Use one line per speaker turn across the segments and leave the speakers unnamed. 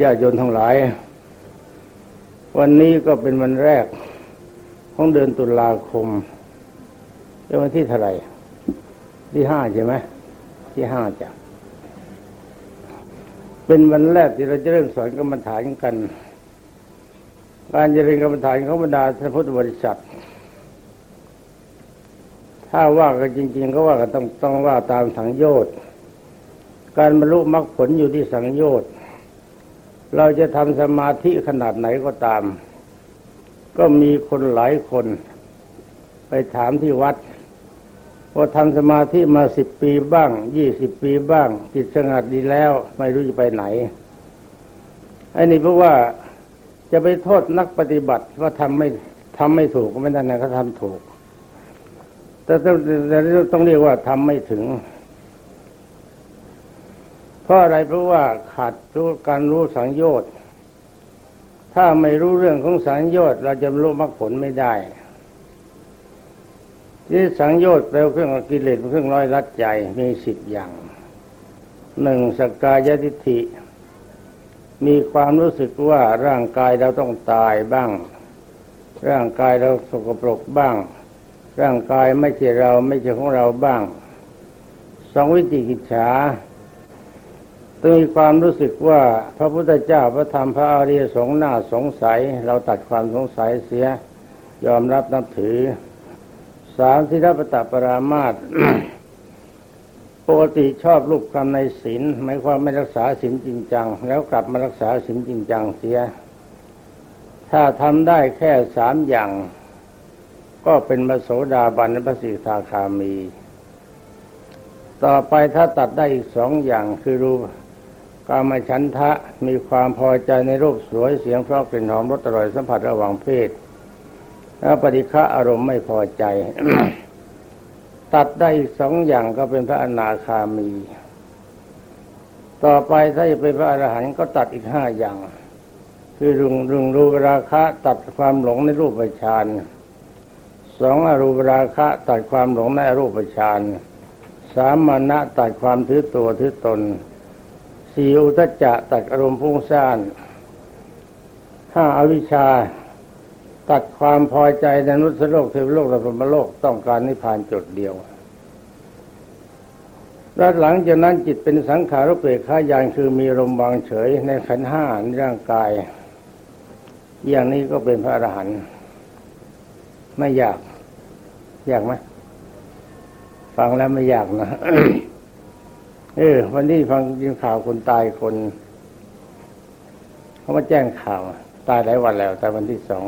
ญาติโยมทั้งหลาย วันนี้ก็เป็นวันแรกของเดือนตุลาคมเป็นวันที่เท่าไหร่ที่ห้าใช่ไหมที่ห้าจ้ะเป็นวันแรกที่เราจะเริ่มสอนกรรมฐานกัน การเจริญกรรมฐานของบรรดาท่านพุทธบริษัท ถ้าว่ากันจริง ๆ ก็ว่ากันต้องต้องว่าตามสังโยชน์การบรรลุมรรคผลอยู่ที่สังโยชน์ เราจะทำสมาธิขนาดไหนก็ตาม ก็มีคนหลายคน ไปถามที่วัดว่าทำสมาธิมาสิบปีบ้างยี่สิบปีบ้างจิตสงัดดีแล้ว ไม่รู้จะไปไหนไอ้นี่เพราะว่าจะไปโทษนักปฏิบัติว่าทำไม่ทำไม่ถูกก็ไม่ได้นะเขาทำถูก แต่ต้องแต่ต้องเรียกว่าทำไม่ถึง เพราะอะไรเพราะว่าขาดรู้การรู้สังโยชน์ถ้าไม่รู้เรื่องของสังโยชน์เราจะรู้มรรคผลไม่ได้ ที่สังโยชน์แปลเครื่องกิเลสเครื่องร้อยรัดใจมีสิบอย่างหนึ่งสกกายทิฏฐิ มีความรู้สึกว่าร่างกายเราต้องตายบ้าง ร่างกายเราสกปรกบ้าง ร่างกายไม่ใช่เราไม่ใช่ของเราบ้างสองวิจิกิจฉา ต้องมีความรู้สึกว่าพระพุทธเจ้าพระธรรมพระอริยสงฆ์น่าสงสัย เราตัดความสงสัยเสีย ยอมรับนับถือ สามสิรปตปรามาตปกติชอบรูปคำในศีลหมายความไม่รักษาศีลจริงจัง แล้วกลับมารักษาศีลจริงจังเสีย ถ้าทำได้แค่สามอย่าง ก็เป็นมโสดาบันพระสิทธาคามี ต่อไปถ้าตัดได้อีกสองอย่างคือรูป กามฉันทะมีความพอใจในรูปสวยเสียงเพราะกลิ่นหอมรสอร่อยสัมผัสระหว่างเพศแล้วปฏิฆะอารมณ์ไม่พอใจ ตัดได้อีกสองอย่างก็เป็นพระอนาคามี ต่อไปถ้าจะเป็นพระอรหันต์ก็ตัดอีกห้าอย่าง คือรุงรุงรูปราคะตัดความหลงในรูปฌานสองอรูปราคะตัดความหลงในรูปฌานสามมานะตัดความถือตัวถือตน สี่อุทจจะตัดอารมณ์พุ่งซ่านห้าอวิชชา ตัดความพอใจในนุสโลกเทวโลกและพรหมโลกต้องการนิพพานจุดเดียวแล้วหลังจากนั้นจิตเป็นสังขารเปรข้ายานคือมีลมวางเฉยในขันห้าในร่างกาย อย่างนี้ก็เป็นพระอรหันต์ไม่อยาก อยากไหมฟังแล้วไม่อยากนะ เออ วันนี้ฟังยินข่าวคนตายคนเขามาแจ้งข่าว ตายหลายวันแล้วแต่วันที่สอง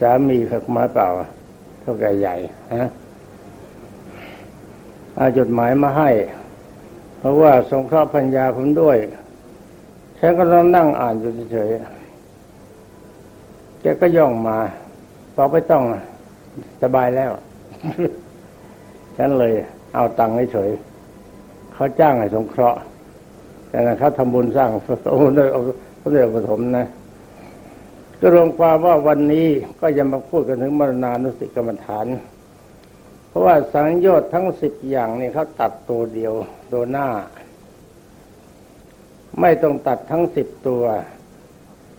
สามีเขามาเปล่าเท่าแก่ใหญ่ฮะอาจดหมายมาให้ เพราะว่าสงเคราะห์พัญญาผมด้วยฉันก็ต้องนั่งอ่านอยู่เฉยๆแกก็ย่องมาบอกไม่ต้องสบายแล้ว ฉันเลย เอาตังค์ให้เฉยเขาจ้างให้สงเคราะห์ แต่เขาทำบุญสร้างพระเดพระเดชปฐมนะ ก็รวมความว่าวันนี้ก็จะมาพูดกันถึงมรณานุสติกรรมฐาน เพราะว่าสังโยชน์ทั้งสิบอย่างนี่เขาตัดตัวเดียวตัวหน้า ไม่ต้องตัดทั้งสิบตัว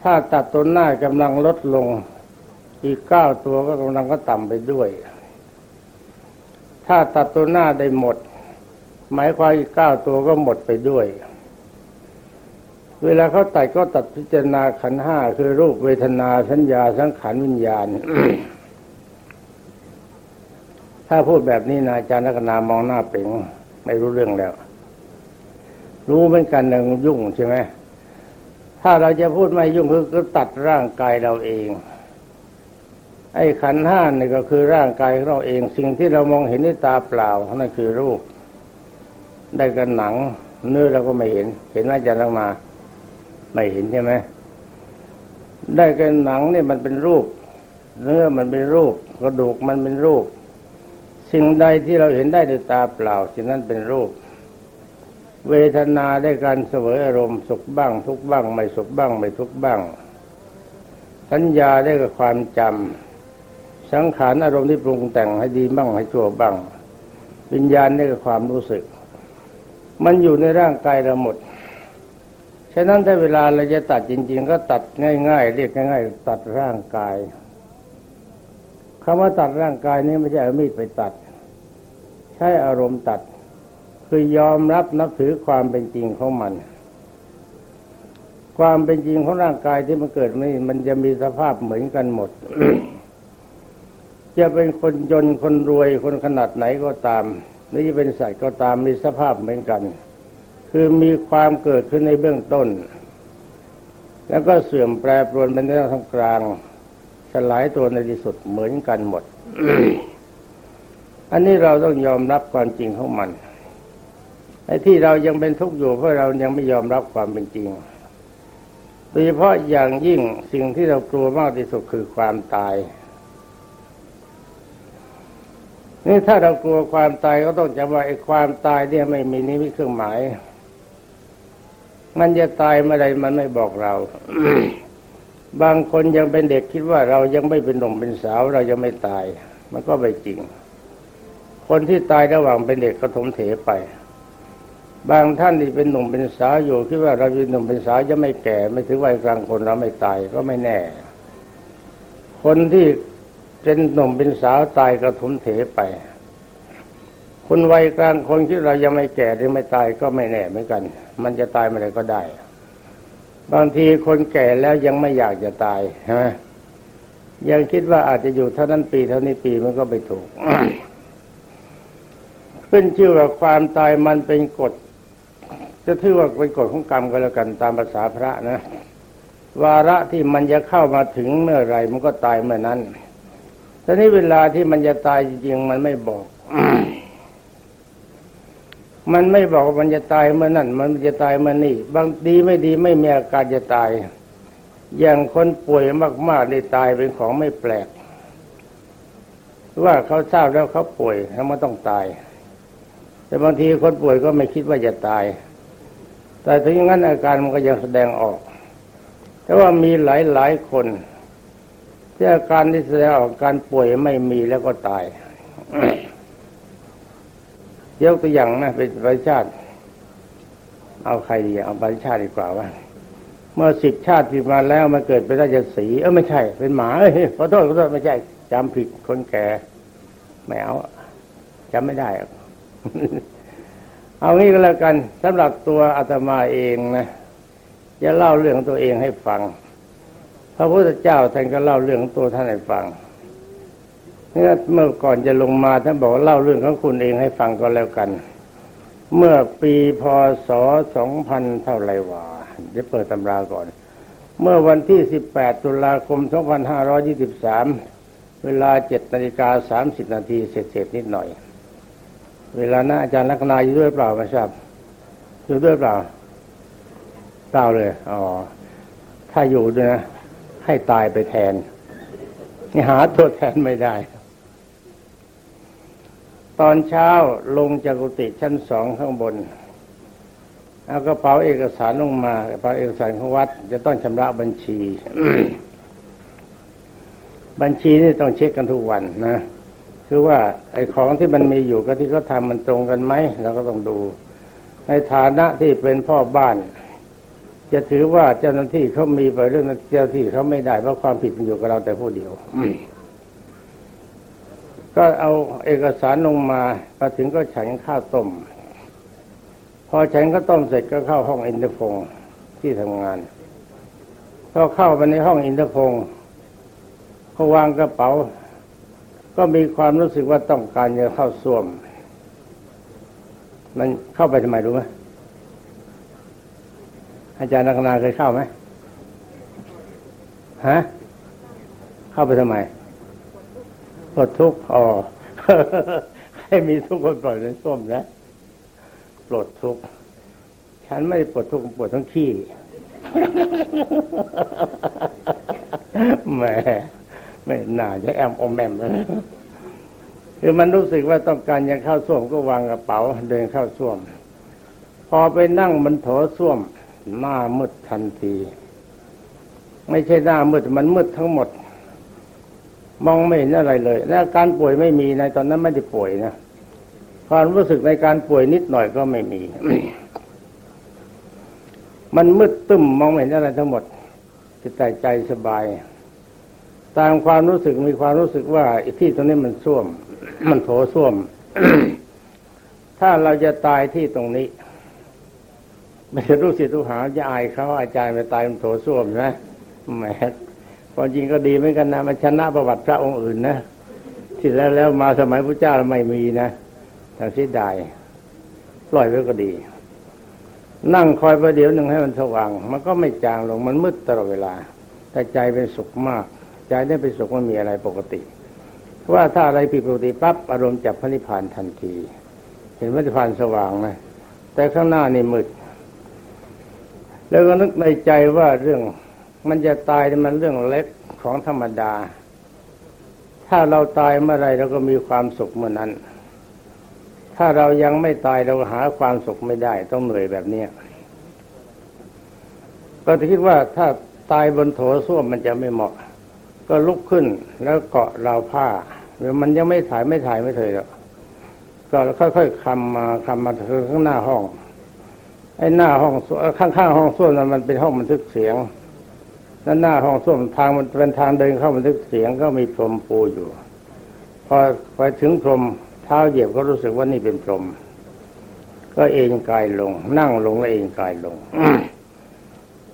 ถ้าตัดตัวหน้ากำลังลดลง อีกเก้าตัวก็กำลังก็ต่ำไปด้วย ถ้าตัดตัวหน้าได้หมด หมายความอีกเก้าตัวก็หมดไปด้วย เวลาเขาตัดก็ตัดพิจารณาขันห้าคือรูปเวทนาสัญญาสังขารวิญญาณ ถ้าพูดแบบนี้นะอาจารย์นักนามองหน้าเป่งไม่รู้เรื่องแล้ว รู้เหมือนกันหนึ่งยุ่งใช่ไหมถ้าเราจะพูดไม่ยุ่งคือก็ตัดร่างกายเราเอง ไอ้ขันห้านี่ก็คือร่างกายของเราเอง สิ่งที่เรามองเห็นด้วยตาเปล่านั่นคือรูป ได้กันหนัง เนื้อเราก็ไม่เห็น เห็นว่าจะต้องมา ไม่เห็นใช่ไหมได้กันหนังเนี่ยมันเป็นรูป เนื้อมันเป็นรูป กระดูกมันเป็นรูป สิ่งใดที่เราเห็นได้ด้วยตาเปล่าสิ่งนั้นเป็นรูป เวทนาได้การเสวยอารมณ์สุขบ้าง ทุกบ้าง ไม่สุขบ้าง ไม่ทุกบ้าง สัญญาได้กับความจำ สังขารอารมณ์ที่ปรุงแต่งให้ดีบ้างให้ชั่วบ้าง วิญญาณได้กับความรู้สึก มันอยู่ในร่างกายเราหมดฉะนั้นถ้าเวลาเราจะตัดจริง ๆ ก็ตัดง่ายๆเรียกง่ายๆตัดร่างกายคำว่าตัดร่างกายนี้ไม่ใช่เอามีดไปตัด ใช้อารมณ์ตัด คือยอมรับนับถือความเป็นจริงของมัน ความเป็นจริงของร่างกายที่มันเกิดมันจะมีสภาพเหมือนกันหมด จะเป็นคนจนคนรวยคนขนาดไหนก็ตามหรือจะเป็นสัตว์ก็ตามมีสภาพเหมือนกัน คือมีความเกิดขึ้นในเบื้องต้น แล้วก็เสื่อมแปรปรวนเป็นในทางกลาง สลายตัวในที่สุดเหมือนกันหมด อันนี้เราต้องยอมรับความจริงของมันไอ้ที่เรายังเป็นทุกข์อยู่เพราะเรายังไม่ยอมรับความเป็นจริงโดยเฉพาะอย่างยิ่งสิ่งที่เรากลัวมากที่สุดคือความตาย นี่ถ้าเรากลัวความตายก็ต้องจำว่าไอ้ความตายเนี่ยไม่มีนิมิตเครื่องหมาย มันจะตายเมื่อใดมันไม่บอกเรา บางคนยังเป็นเด็กคิดว่าเรายังไม่เป็นหนุ่มเป็นสาว เรายังไม่ตาย มันก็ไม่จริง คนที่ตายระหว่างเป็นเด็กก็ถมเถไป บางท่านที่เป็นหนุ่มเป็นสาวอยู่คิดว่าเราเป็นหนุ่มเป็นสาวจะไม่แก่ ไม่ถึงวัยกลางคนเราไม่ตายก็ไม่แน่ คนที่ เป็นหนุ่มเป็นสาวตายก็ถมเถไป คนวัยกลางคนที่เรายังไม่แก่หรือไม่ตายก็ไม่แน่เหมือนกัน มันจะตายเมื่อไรก็ได้ บางทีคนแก่แล้วยังไม่อยากจะตายใช่ไหมยังคิดว่าอาจจะอยู่เท่านั้นปีเท่านี้ปีมันก็ไปถูก ขึ้นชื่อว่าความตายมันเป็นกฎจะถือว่าเป็นกฎของกรรมก็แล้วกันตามภาษาพระนะ วาระที่มันจะเข้ามาถึงเมื่อไรมันก็ตายเมื่อนั้น ต่นี้เวลาที่มันจะตายจริงๆมันไม่บอก มันไม่บอกว่ามันจะตายเมื่อนั่น มันจะตายเมื่อนี่ บางดีไม่ดีไม่มีอาการจะตาย อย่างคนป่วยมากๆได้ตายเป็นของไม่แปลก ว่าเขาทราบแล้วเขาป่วยแล้วมันต้องตาย แต่บางทีคนป่วยก็ไม่คิดว่าจะตาย แต่ถึงอย่างนั้นอาการมันก็ยังแสดงออก แต่ว่ามีหลายๆคน ที่อาการที่แสดงออกการป่วยไม่มีแล้วก็ตายยกตัวอย่างนะเป็นประชาติ เอาใครดีเอาประชาติดีกว่าว่า เมื่อสิบชาติที่มาแล้วมาเกิดเป็นราชสีเออไม่ใช่ เป็นหมาเอ้ยขอโทษขอโทษไม่ใช่จำผิดคนแก่ไม่เอาจำไม่ได้เอางี้ก็แล้วกันสำหรับตัวอาตมาเองนะจะเล่าเรื่องตัวเองให้ฟัง พระพุทธเจ้าท่านก็เล่าเรื่องตัวท่านให้ฟังเมื่อก่อนจะลงมาท่านบอกเล่าเรื่องของคุณเองให้ฟังก็แล้วกัน เมื่อปีพศสองพันเท่าไรวะเดี๋ยวเปิดตำราก่อน เมื่อวันที่สิบแปดตุลาคมสองพันห้าร้อยี่สิบสามเวลาเจ็ดนาฬิกาสามสิบนาทีเสร็จๆนิดหน่อย เวลาหน้าอาจารย์ลักนาอยู่ด้วยเปล่าไม่ทราบอยู่ด้วยเปล่าเปล่าเลย อ๋อ ถ้าอยู่ด้วยนะ ให้ตายไปแทนหาตัวแทนไม่ได้ ตอนเช้าลงจากกุฏิชั้นสองข้างบนเอากระเป๋าเอกสารลงมากระเป๋าเอกสารของวัด จะต้องชำระบัญชี บัญชีนี่ต้องเช็คกันทุกวันนะคือว่าไอ้ของที่มันมีอยู่กับที่เขาทำมันตรงกันไหมเราก็ต้องดู ในฐานะที่เป็นพ่อบ้าน จะถือว่าเจ้าหน้าที่เขามีไปเรื่องเจ้าที่เขาไม่ได้เพราะความผิดมันอยู่กับเราแต่ผู้เดียวก็เอาเอกสารลงมามาถึงก็ฉันข้าวต้ม พอฉันข้าวต้มเสร็จก็เข้าห้องอินเตอร์ฟงที่ทำงานพอเข้าไปในห้องอินเตอร์ฟงเขาวางกระเป๋า ก็มีความรู้สึกว่าต้องการจะเข้าส้วม มันเข้าไปทำไมรู้ไหม อาจารย์นักนาเคยเข้าไหมฮะเข้าไปทำไมปวดทุกข์อ๋อให้มีทุกคนปล่อยในส้มนะปวดทุกข์ฉันไม่ปวดทุกข์ปวดทั้งขี้แหมไม่น่าจะแอมอมแอมเลยคือมันรู้สึกว่าต้องการยังเข้าส้วมก็วางกระเป๋า เดินเข้าส้วม พอไปนั่งมันโถส้วม หน้ามืดทันที ไม่ใช่หน้ามืดมันมืดทั้งหมด มองไม่เห็นอะไรเลย และการป่วยไม่มีในตอนนั้นไม่ได้ป่วยนะความรู้สึกในการป่วยนิดหน่อยก็ไม่มี มันมืดตึ้มมองไม่เห็นอะไรทั้งหมดจิตใจใจสบาย ตามความรู้สึกมีความรู้สึกว่าอที่ตรงนี้มันส้วม มันโถส้วม ถ้าเราจะตายที่ตรงนี้ ไม่ใช่รู้สิทุหาจะอายเขาอาจารย์ไปตายมันโถส้วมนะแหมความจริงก็ดีเหมือนกันนะมันชนะประวัติพระองค์อื่นนะที่แล้วแล้วมาสมัยพระเจ้าไม่มีนะทางเสียดายปล่อยไว้ก็ดี นั่งคอยประเดี๋ยวหนึ่งให้มันสว่าง มันก็ไม่จางลงมันมืดตลอดเวลา แต่ใจเป็นสุขมาก ใจได้เป็นสุขมันมีอะไรปกติ ว่าถ้าอะไรผิดปกติปั๊บอารมณ์จับพระนิพพานทันที เห็นพระนิพพานสว่างนะแต่ข้างหน้านี่มืด แล้วก็นึกในใจว่าเรื่องมันจะตายมันเรื่องเล็กของธรรมดา ถ้าเราตายเมื่อไรเราก็มีความสุขเมื่อนั้น ถ้าเรายังไม่ตายเราหาความสุขไม่ได้ ต้องเหนื่อยแบบนี้ก็คิดว่าถ้าตายบนโถส้วมมันจะไม่เหมาะ ก็ลุกขึ้นแล้วเกาะราวผ้าเดี๋ยวมันยังไม่ถ่ายไม่ถ่ายไม่เถยหรอกก็ค่อยๆคำมาคำมาถึงข้างหน้าห้อง ไอ้หน้าห้องข้างๆห้องส้วมนั้นมันเป็นห้องบันทึกเสียงด้านหน้าห้องส้วมทางมันเป็นทางเดินเข้าบันทึกเสียงก็มีพรมปูอยู่ พอไปถึงพรมเท้าเหยียบก็รู้สึกว่านี่เป็นพรม ก็เอนกายลง นั่งลงแล้วเอนกายลง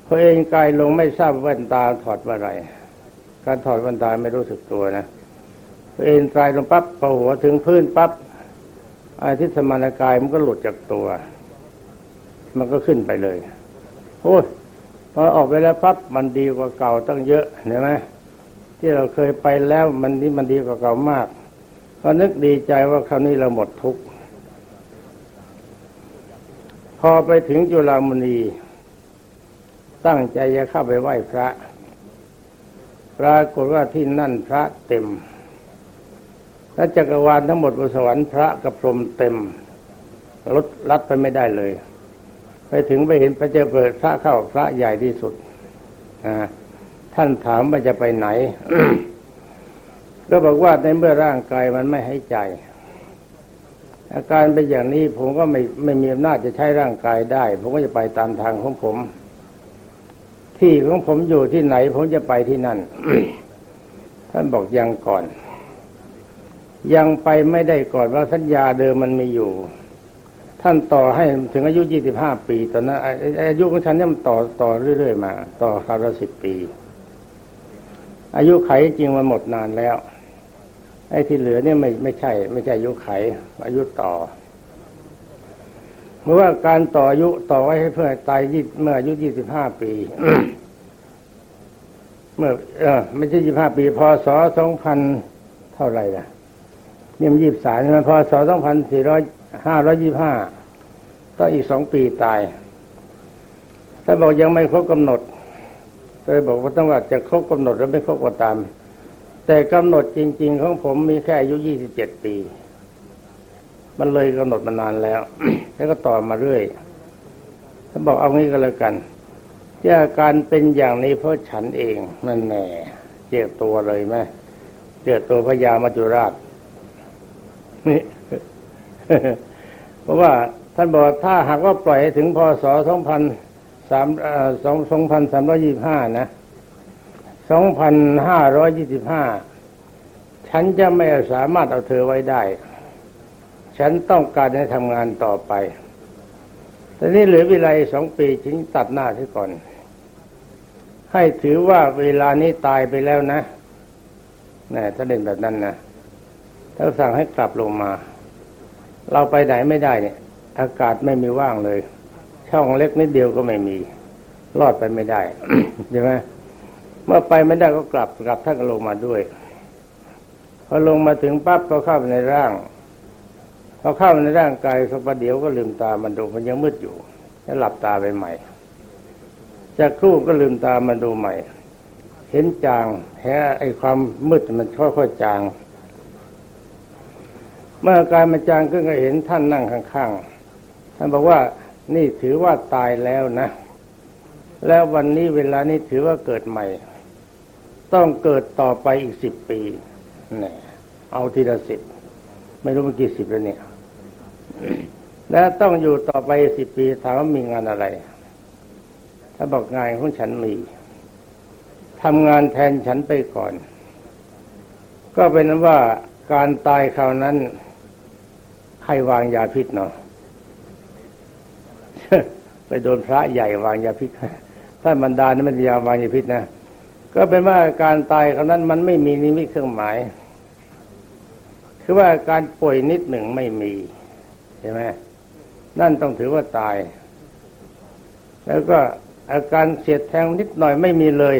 พอเอนกายลงไม่ทราบแว่นตาถอดเมื่อไร การถอดแว่นตาไม่รู้สึกตัวนะพอเอนกายลงปั๊บพอหัวถึงพื้นปั๊บอาทิตสมานกายมันก็หลุดจากตัว มันก็ขึ้นไปเลยโอ้ยพอออกไปแล้วปั๊บมันดีกว่าเก่าตั้งเยอะเห็นไหมที่เราเคยไปแล้วมันนี่มันดีกว่าเก่ามากก็นึกดีใจว่าคราวนี้เราหมดทุกข์พอไปถึงจุฬามณี ตั้งใจจะเข้าไปไหว้พระ ปรากฏว่าที่นั่นพระเต็มและจักรวาลทั้งหมดบนสวรรค์พระกับพรมเต็มรถลัดไปไม่ได้เลย ไปถึงไปเห็นพระเจ้าเปิดพระเข้าพระใหญ่ที่สุดท่านถามว่าจะไปไหนก็บอกว่าในเมื่อร่างกายมันไม่ให้ใจ อาการเป็นอย่างนี้ผมก็ไม่ไม่มีอำนาจจะใช้ร่างกายได้ ผมก็จะไปตามทางของผม ที่ของผมอยู่ที่ไหน ผมจะไปที่นั่น ท่านบอกยังก่อน ยังไปไม่ได้ก่อนว่าสัญญาเดิมมันมีอยู่ ท่านต่อให้ถึงอายุยี่สิบห้าปี ตอนนั้นอายุของฉันเนี่ยมันต่อต่อเรื่อย ๆ มา ต่อคราวละสิบปี อายุไขจริงมันหมดนานแล้ว ไอ้ที่เหลือเนี่ยไม่ไม่ใช่ ไม่ใช่อายุไข อายุต่อเมื่อว่าการต่ออายุต่อไว้ให้เพื่อตายยี่เมื่ออายุยี่สิบห้าปี เมื่อ เออไม่ใช่ยี่ห้าปีพศสองพันเท่าไหร่ล่ะเนี่ยมันยี่สิบสามมันพอสองสองพันสี่ร้อย ห้าร้อยยี่ห้าก็อีกสองปีตายถ้าบอกยังไม่ครบกำหนดเลยบอกว่าต้องว่าจะครบกำหนดหรือไม่ครบก็ตาม แต่กำหนดจริง ๆ ของผมมีแค่อายุยี่สิบเจ็ดปี มันเลยกำหนดมานานแล้ว แล้วก็ต่อมาเรื่อยถ้าบอกเอางี้ก็แล้วกันที่อาการเป็นอย่างนี้เพราะฉันเองนั่นแน่เจ็บตัวเลยไหมเจ็บตัวพญามัจจุราชนี่ เพราะว่าท่านบอกถ้าหากว่าปล่อยถึงพศสองพันสามสองสองพันสามร้อยี่ห้านะสองพันห้าร้อยยี่สิบห้าฉันจะไม่สามารถเอาเธอไว้ได้ ฉันต้องการให้ทำงานต่อไปแต่นี่เหลือเวลาสองปีถึงตัดหน้าที่ก่อน ให้ถือว่าเวลานี้ตายไปแล้วนะนี่ถ้าเด่นแบบนั้นนะถ้าสั่งให้กลับลงมา เราไปไหนไม่ได้เนี่ย อากาศไม่มีว่างเลย ช่องเล็กนิดเดียวก็ไม่มี รอดไปไม่ได้ใช่ไหมเมื่อไปไม่ได้ก็กลับกลับท่านก็ลงมาด้วย พอลงมาถึงปั๊บก็เข้าไปในร่างพอเข้าในร่างกายสักประเดี๋ยวก็ลืมตามันดูมันยังมืดอยู่แล้วหลับตาไปใหม่จากครู่ก็ลืมตามันดูใหม่ เห็นจางแพ้ไอ้ความมืดมันค่อยๆจาง เมื่อการมันจางขึ้นก็เห็นท่านนั่งข้างๆ ท่านบอกว่านี่ถือว่าตายแล้วนะ แล้ววันนี้เวลานี้ถือว่าเกิดใหม่ ต้องเกิดต่อไปอีกสิบปีเนี่ยเอาทีละสิบไม่รู้มันกี่สิบแล้วเนี่ยและต้องอยู่ต่อไปสิบปีถามว่ามีงานอะไร ถ้าบอกงานของฉันมีทำงานแทนฉันไปก่อน ก็เป็นว่าการตายคราวนั้น ใครวางยาพิษเนาะไปโดนพระใหญ่วางยาพิษท่านบรรดานี่มันยาวางยาพิษนะก็เป็นว่าการตายคราวนั้นมันไม่มีนิมิตเครื่องหมาย คือว่าการป่วยนิดหนึ่งไม่มีใช่ไหมนั่นต้องถือว่าตาย แล้วก็อาการเสียดแทงนิดหน่อยไม่มีเลย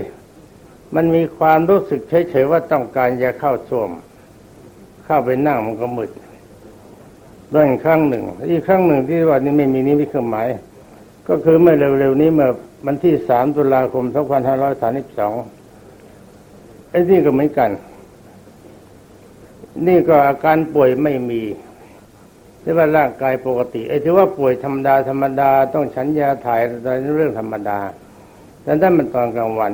มันมีความรู้สึกเฉยๆว่าต้องการจะเข้าส้วม เข้าไปนั่งมันก็มืด ด้วยอีกครั้งหนึ่ง อีกครั้งหนึ่งที่ว่านี่ไม่มีนิมิตเครื่องหมาย ก็คือเมื่อเร็วๆนี้เมื่อวันที่สามตุลาคมสองพันห้าร้อยสามสิบสองไอ้นี่ก็เหมือนกัน นี่ก็อาการป่วยไม่มีที่ว่าร่างกายปกติไอ้ที่ว่าป่วยธรรมดาธรรมดาต้องฉันยาถ่ายอะไรเรื่องธรรมดา แต่ถ้ามันตอนกลางวัน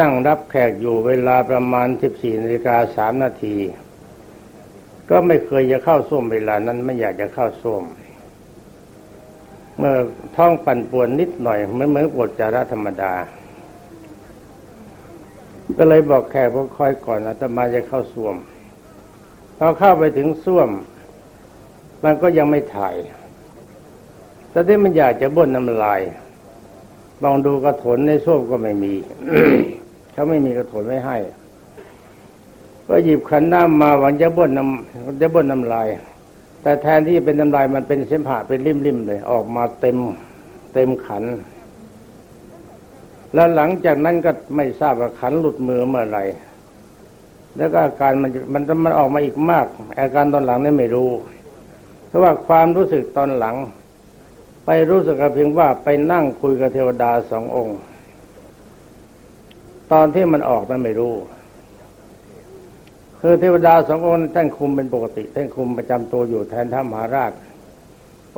นั่งรับแขกอยู่เวลาประมาณสิบสี่นาฬิกาสามนาที ก็ไม่เคยจะเข้าส้วมเวลานั้นไม่อยากจะเข้าส้วม เมื่อท้องปั่นป่วนนิดหน่อยเหมือนเหมือนปวดจาระธรรมดา ก็เลยบอกแขกว่าคอยก่อนอาตมาจะเข้าส้วมพอเข้าไปถึงส้วม มันก็ยังไม่ถ่ายแต่ที่มันอยากจะบ่นน้ำลายลองดูกระถนในส้วมก็ไม่มี เขาไม่มีกระถนไว้ให้ ก็หยิบขันน้ำมาหวังจะบ่นน้ำจะบ่นน้ำลาย แต่แทนที่จะเป็นน้ำลายมันเป็นเส้นผ่าเป็นริมๆเลย ออกมาเต็มเต็มขัน แล้วหลังจากนั้นก็ไม่ทราบว่าขันหลุดมือเมื่อไหร่แล้วก็อาการมันมันมันออกมาอีกมาก อาการตอนหลังนี่ไม่รู้ เพราะว่าความรู้สึกตอนหลัง ไปรู้สึกเพียงว่าไปนั่งคุยกับเทวดาสององค์ ตอนที่มันออกนั้นไม่รู้ คือเทวดาสององค์ท่านคุมเป็นปกติท่านคุมประจำตัวอยู่แทนท่ามหาราช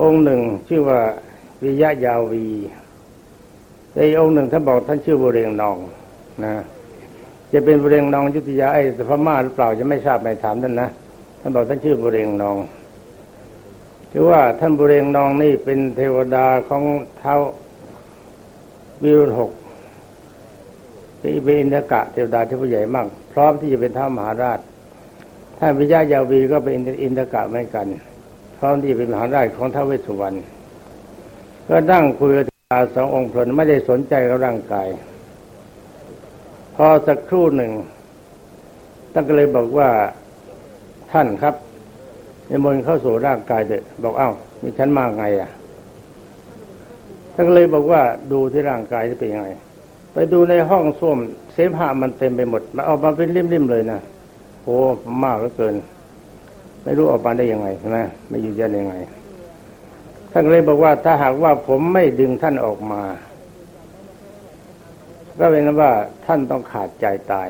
องค์หนึ่งชื่อว่าวิยะยาวีแต่องค์หนึ่งท่านบอกท่านชื่อบุเรงนองนะจะเป็นบุเรงนองยุติยาไอ้พม่าหรือเปล่าจะไม่ทราบไม่ถามท่านนะท่านบอกท่านชื่อบุเรงนองคือว่าท่านบุเรงนองนี่เป็นเทวดาของเท้าวิรุณหกเป็นอินทกะเทวดาที่ผู้ใหญ่มาก พร้อมที่จะเป็นท้ามหาราช ท่านวิญญายาวีก็เป็นอินทกะเหมือนกันพร้อมที่เป็นมหาราชของท้าวเวสสุวรรณก็นั่งคุยกับาสององค์พลไม่ได้สนใจกับร่างกาย พอสักครู่หนึ่งท่านก็เลยบอกว่าท่านครับในมนเข้าสู่ร่างกายเด็กบอกเอ้ามีฉันมาไงอะท่านก็เลยบอกว่าดูที่ร่างกายจะเป็นยังไง ไปดูในห้องส้วมเสมหะมันเต็มไปหมดมันออกมาเป็นริมๆเลยนะ โอ้มากเหลือเกิน ไม่รู้ออกมาได้ยังไงใช่ไหมไม่อยู่ยันยังไงท่านเลยบอกว่าถ้าหากว่าผมไม่ดึงท่านออกมา ก็เป็นว่าท่านต้องขาดใจตาย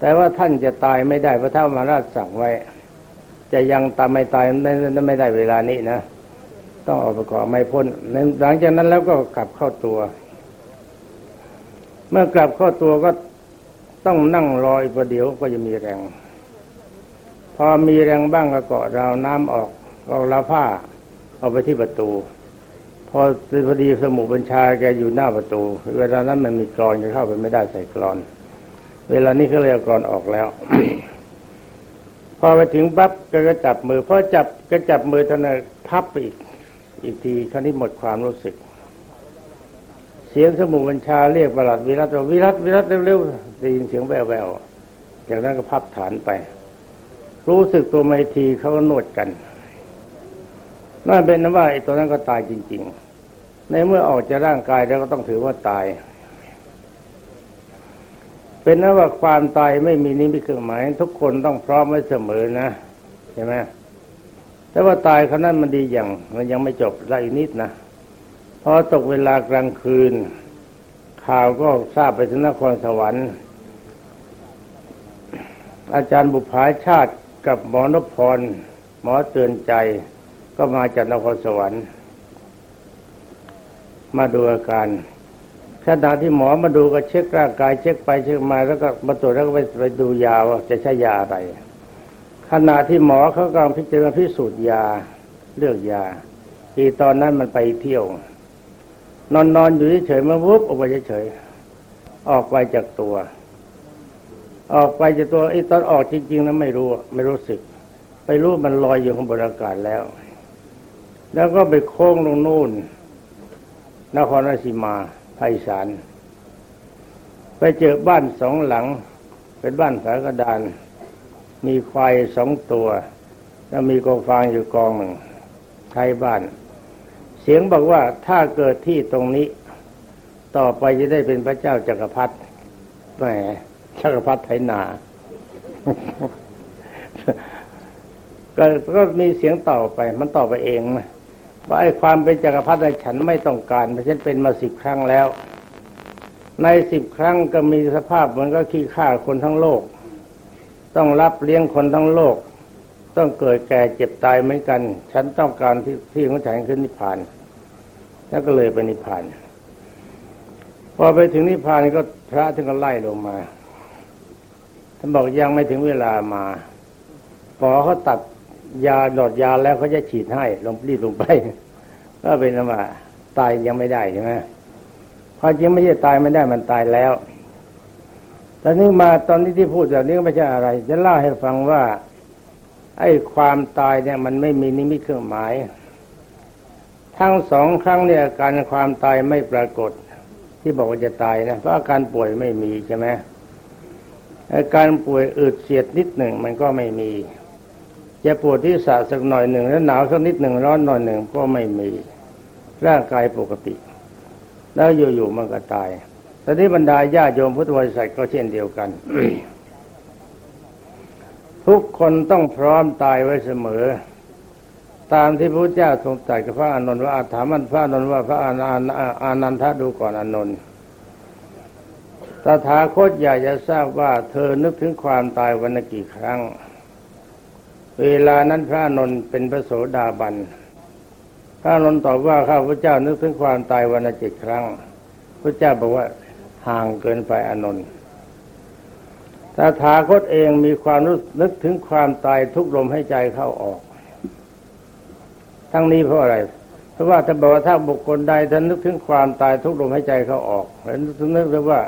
แต่ว่าท่านจะตายไม่ได้เพราะท่ามาราชสั่งไว้ จะยังตามไม่ตายไม่ได้เวลานี้นะต้องออกประกอบไม่พ้นหลังจากนั้นแล้วก็กลับเข้าตัว เมื่อกลับเข้าตัวก็ ต้องนั่งรออีกประเดี๋ยวก็จะมีแรง พอมีแรงบ้างก็เกาะราวน้ำออกเอาลาผ้า เอาไปที่ประตู พอพอดีสมุบัญชาแกอยู่หน้าประตู เวลานั้นมันมีกรอนจะเข้าไปไม่ได้ใส่กรอน เวลานี้เขาเลยเอากรอนออกแล้ว พอไปถึงปั๊บก็จับมือพอจับก็จับมือท่านพับไปอีกอีกทีครั้นี้หมดความรู้สึก เสียงสมุบัญชาเรียกประหลัดวิรัตวิรัตวิรัตเร็ว ได้ยินเสียงแววๆจากนั้นก็พับฐานไป รู้สึกตัวไม่ทีเขาก็นวดกันนั่นเป็นนว่าไอ้ตัวนั้นก็ตายจริง ๆ ในเมื่อออกจากร่างกายแล้วก็ต้องถือว่าตาย เป็นนั้นว่าความตายไม่มีนิมิตเครื่องหมาย ทุกคนต้องพร้อมไว้เสมอนะใช่ไหมแต่ว่าตายเขานั้นมันดีอย่าง มันยังไม่จบละอีกนิดนะพอตกเวลากลางคืน ข่าวก็ทราบไปถึงนครสวรรค์ อาจารย์บุภาชาติกับหมอนพร หมอเตือนใจ ก็มาจากนครสวรรค์ มาดูอาการขณะที่หมอมาดูก็เช็คร่างกาย เช็คไปเช็คมาแล้วก็มาตรวจแล้วก็ไปไปดูยาว่าจะใช้ยาอะไรขณะที่หมอเขากำลังพิจารณาพิสูจน์ยาเลือกยา ที่ตอนนั้นมันไปเที่ยว นอนนอนอยู่เฉยๆมาวุบออกไปเฉยๆออกไปจากตัว ออกไปจากตัวไอ้ตอนออกจริงๆนั้นไม่รู้ไม่รู้สึก ไปรู้มันลอยอยู่ข้างบนอากาศแล้ว แล้วก็ไปโค้งลงนู่นนครราชสีมาภาคอีสานไปเจอบ้านสองหลัง เป็นบ้านฝากระดาน มีควายสองตัว แล้วมีกองฟางอยู่กองหนึ่งไทยบ้าน เสียงบอกว่าถ้าเกิดที่ตรงนี้ ต่อไปจะได้เป็นพระเจ้าจักรพรรดิแหม จักรพรรดิไทยนาก็ก็มีเสียงต่อไป มันต่อไปเองนะว่าไอ้ความเป็นจักรพรรดิฉันไม่ต้องการเพราะฉันเป็นมาสิบครั้งแล้ว ในสิบครั้งก็มีสภาพมันก็ขี้ข้าคนทั้งโลก ต้องรับเลี้ยงคนทั้งโลก ต้องเกิดแก่เจ็บตายเหมือนกัน ฉันต้องการที่ที่ของฉันขึ้นนิพพาน แล้วก็เลยไปนิพพานพอไปถึงนิพพานก็พระถึงก็ไล่ลงมาานบอกยังไม่ถึงเวลามาพอเขาตัดยาหลอดยาแล้วเขาจะฉีดให้ลงรีบลงไปก็เป็นว่าตายยังไม่ได้ใช่ไหมพอจริงไม่ใช่ตายไม่ได้มันตายแล้วตอนนี้มาตอนนี้ที่พูดแบบนี้ก็ไม่ใช่อะไร จะเล่าให้ฟังว่า ไอ้ความตายเนี่ย มันไม่มีนิมิตเครื่องหมาย ทั้งสองครั้งเนี่ยอาการความตายไม่ปรากฏ ที่บอกว่าจะตายนะเพราะอาการป่วยไม่มีใช่ไหม อาการป่วยอืดเสียดนิดหนึ่งมันก็ไม่มีจะปวดที่สะสักหน่อยหนึ่งแล้วหนาวสักนิดหนึ่งร้อนหน่อยหนึ่งก็ไม่มี ร่างกายปกติ แล้วอยู่ๆมันก็ตายตอนนี้บรรดาญาโยมพุทธบริษัทก็เช่นเดียวกัน ทุกคนต้องพร้อมตายไว้เสมอ ตามที่พระเจ้าทรงตรัสกับพระอานนท์ว่าอาถามันพระอานนท์ว่าพระอานันทะดูก่อนอานนท์ ตถาคตอยากจะทราบว่าเธอนึกถึงความตายวันละกี่ครั้ง เวลานั้นพระนนท์เป็นพระโสดาบัน พระนนท์ตอบว่าข้าพระเจ้านึกถึงความตายวันละเจ็ดครั้ง พระเจ้าบอกว่าห่างเกินไปอนนท์ตถาคตเองมีความรู้นึกถึงความตายทุกลมให้ใจเข้าออก ทั้งนี้เพราะอะไร เพราะว่าถ้าบอกว่าถ้าบุคคลใดท่านนึกถึงความตายทุกลมให้ใจเข้าออกแล้วนึกถึงว่า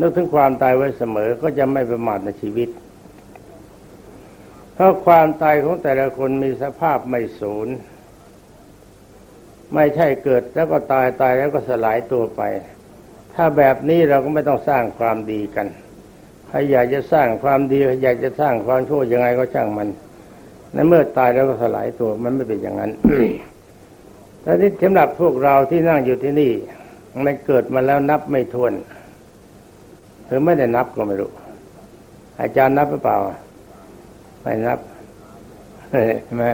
นึกถึงความตายไว้เสมอก็จะไม่ประมาทในชีวิต เพราะความตายของแต่ละคนมีสภาพไม่สูญไม่ใช่เกิดแล้วก็ตายตายแล้วก็สลายตัวไป ถ้าแบบนี้เราก็ไม่ต้องสร้างความดีกันใครอยากจะสร้างความดีใครอยากจะสร้างความชั่วยังไงก็ช่างมันในเมื่อตายแล้วก็สลายตัวมันไม่เป็นอย่างนั้นแต่ที่สำหรับพวกเราที่นั่งอยู่ที่นี่มันเกิดมาแล้วนับไม่ถ้วน หรือไม่ได้นับก็ไม่รู้ อาจารย์นับหรือเปล่า ไม่นับใช่ไหม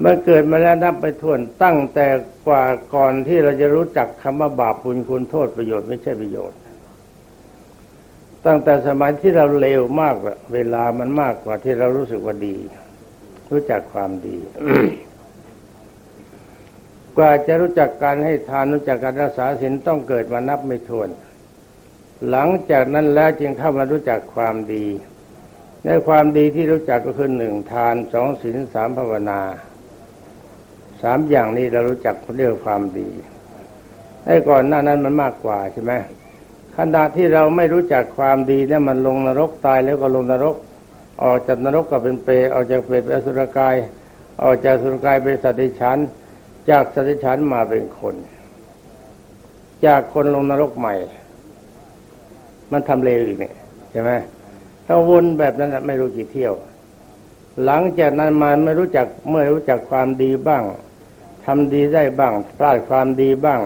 เมื่อเกิดมาแล้วนับไปทวนตั้งแต่กว่าก่อนที่เราจะรู้จักคำว่าบาปบุญคุณโทษประโยชน์ไม่ใช่ประโยชน์ ตั้งแต่สมัยที่เราเลวมากเวลามันมากกว่าที่เรารู้สึกว่าดี รู้จักความดี กว่าจะรู้จักการให้ทานรู้จักการรักษาศีลต้องเกิดมานับไม่ถ้วน หลังจากนั้นแล้วจึงเข้ามารู้จักความดี ในความดีที่รู้จักก็คือหนึ่งทานสองศีลสามภาวนาสามอย่างนี้เรารู้จักเรื่องความดีไอ้ก่อนหน้านั้นมันมากกว่าใช่ไหมขณะที่เราไม่รู้จักความดีเนี่ยมันลงนรกตายแล้วก็ลงนรก ออกจากนรกก็เป็นเปรออกจากเปรตเป็นอสุรกาย ออกจากสุรกายเป็นสัตว์ดิฉันจากสัตว์ดิฉันมาเป็นคน จากคนลงนรกใหม่ มันทำเลอีกเนี่ยใช่ไหมถ้าวนแบบนั้นไม่รู้กี่เที่ยว หลังจากนั้นมาไม่รู้จักเมื่อรู้จักความดีบ้างทำดีได้บ้างพลาดความดีบ้าง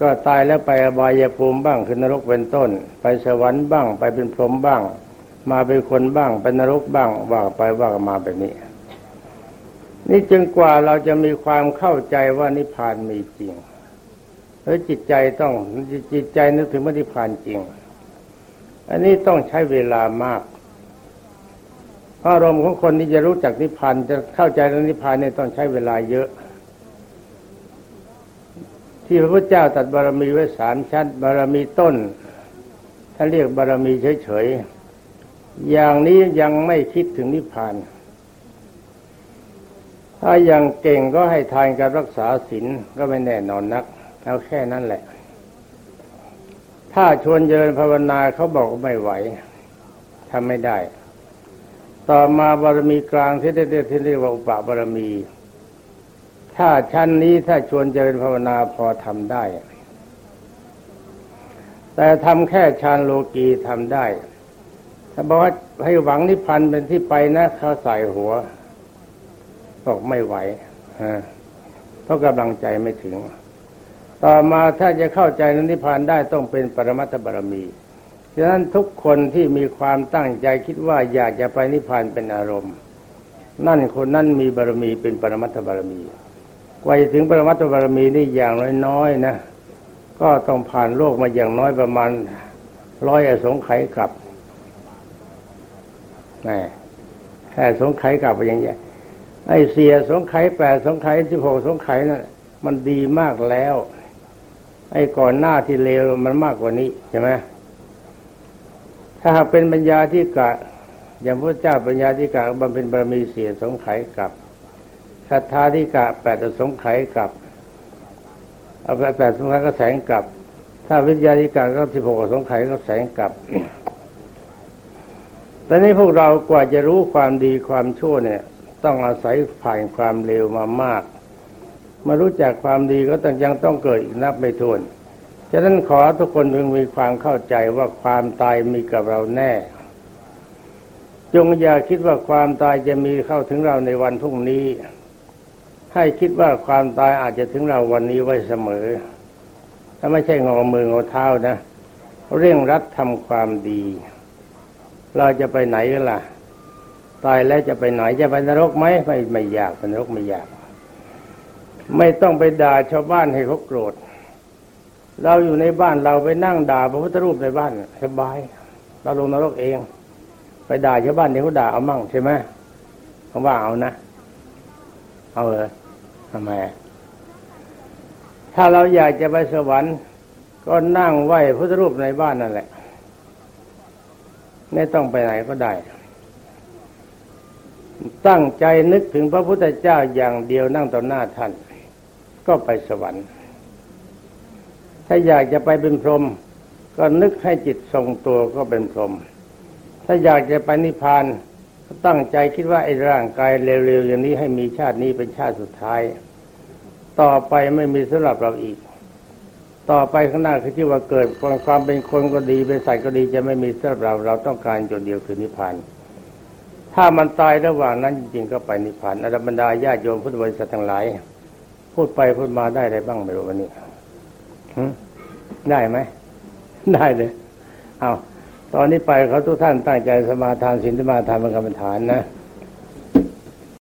ก็ตายแล้วไปอบายภูมิบ้างคือนรกเป็นต้น ไปสวรรค์บ้าง ไปเป็นพรหมบ้าง มาเป็นคนบ้างเป็นนรกบ้างว่าไปว่ามาแบบนี้นี่จึงกว่าเราจะมีความเข้าใจว่านิพพานมีจริงแล้วจิตใจต้องจิตใจนึกถึงว่านิพพานจริง อันนี้ต้องใช้เวลามากอารมณ์ของคนที่จะรู้จักนิพพานจะเข้าใจเรื่องนิพพานเนี่ยต้องใช้เวลาเยอะ ที่พระพุทธเจ้าตัดบารมีไว้สามชั้น บารมีต้น ถ้าเรียกบารมีเฉยๆอย่างนี้ยังไม่คิดถึงนิพพานถ้ายังเก่งก็ให้ทานการรักษาศีลก็ไม่แน่นอนนัก เอาแค่นั้นแหละ ถ้าชวนเยินภาวนาเขาบอกไม่ไหวทำไม่ได้ ต่อมาบารมีกลางที่เรียกที่เรียกว่าอุปบารมี ถ้าชั้นนี้ถ้าชวนเจริญภาวนาพอทำได้ แต่ทำแค่ฌานโลกีทำได้ ถ้าบอกว่าให้หวังนิพพานเป็นที่ไปนะเขาใส่หัวบอกไม่ไหวเพราะกำลังใจไม่ถึง ต่อมาถ้าจะเข้าใจนนิพพานได้ต้องเป็นปรมัตถบารมีฉะนั้นทุกคนที่มีความตั้งใจคิดว่าอยากจะไปนิพพานเป็นอารมณ์ นั่นคนนั้นมีบารมีเป็นปรมัตถบารมีกว่าจะถึงปรมัตถบารมีนี่อย่างน้อยๆนะ ก็ต้องผ่านโลกมาอย่างน้อยประมาณร้อยอสงไขยกับนี่แค่สงไขยกับไปอย่างเงี้ยไอ้เสียสงไขยแปดสงไขยสิบหกสงไขยนั่นมันดีมากแล้ว ไอ้ก่อนหน้าที่เลวมันมากกว่านี้ใช่ไหมถ้าหากเป็นปัญญาที่กะ อย่างพระเจ้าปัญญาที่กะบำเพ็ญบารมีเสียสงไขยกับศรัทธาที่กะแปดสงไขยกับเอาแปดสงไขยก็แสงกับ ถ้าวิทยาธิการก็สิบหกสงไขยก็แสงกับตอนนี้พวกเรากว่าจะรู้ความดีความชั่วเนี่ย ต้องอาศัยผ่านความเลวมามาก มารู้จักความดีก็ต้องยังต้องเกิดอีกนับไม่ถ้วนฉะนั้นขอทุกคนพึงมีความเข้าใจว่าความตายมีกับเราแน่ จงอย่าคิดว่าความตายจะมีเข้าถึงเราในวันพรุ่งนี้ ให้คิดว่าความตายอาจจะถึงเราวันนี้ไว้เสมอถ้าไม่ใช่งอมืองอเท้านะ เร่งรัดทำความดี เราจะไปไหนกันล่ะ ตายแล้วจะไปไหนจะไปนรกไหมไม่ไม่อยากไปนรกไม่อยาก ไม่ต้องไปด่าชาวบ้านให้เขาโกรธ เราอยู่ในบ้านเราไปนั่งด่าพระพุทธรูปในบ้านสบาย เราลงนรกเอง ไปด่าชาวบ้านเดี๋ยวเขาด่าเอามั่งใช่ไหมเขาว่าเอานะ เอาเลยทำไม ถ้าเราอยากจะไปสวรรค์ ก็นั่งไหว้พุทธรูปในบ้านนั่นแหละ ไม่ต้องไปไหนก็ได้ ตั้งใจนึกถึงพระพุทธเจ้าอย่างเดียวนั่งต่อหน้าท่าน ก็ไปสวรรค์ ถ้าอยากจะไปเป็นพรหมก็นึกให้จิตทรงตัวก็เป็นพรหมถ้าอยากจะไปนิพพานก็ตั้งใจคิดว่าไอ้ร่างกายเร็วๆอย่างนี้ให้มีชาตินี้เป็นชาติสุดท้าย ต่อไปไม่มีสำหรับเราอีก ต่อไปข้างหน้าคือที่ว่าเกิดความความเป็นคนก็ดีเป็นสัตว์ก็ดีจะไม่มีสำหรับเราเราต้องการจุดเดียวคือนิพพานถ้ามันตายระหว่างนั้นจริงๆก็ไปนิพพานอรบรรดาญาติโยมพุทธบริษัททั้งหลาย พูดไปพูดมาได้อะไรบ้างไม่รู้วันนี้ได้ไหม ได้เลย เอาตอนนี้ไปเขาทุกท่านตั้งใจสมาทานศีลสมาทานเป็นกรรมฐานนะ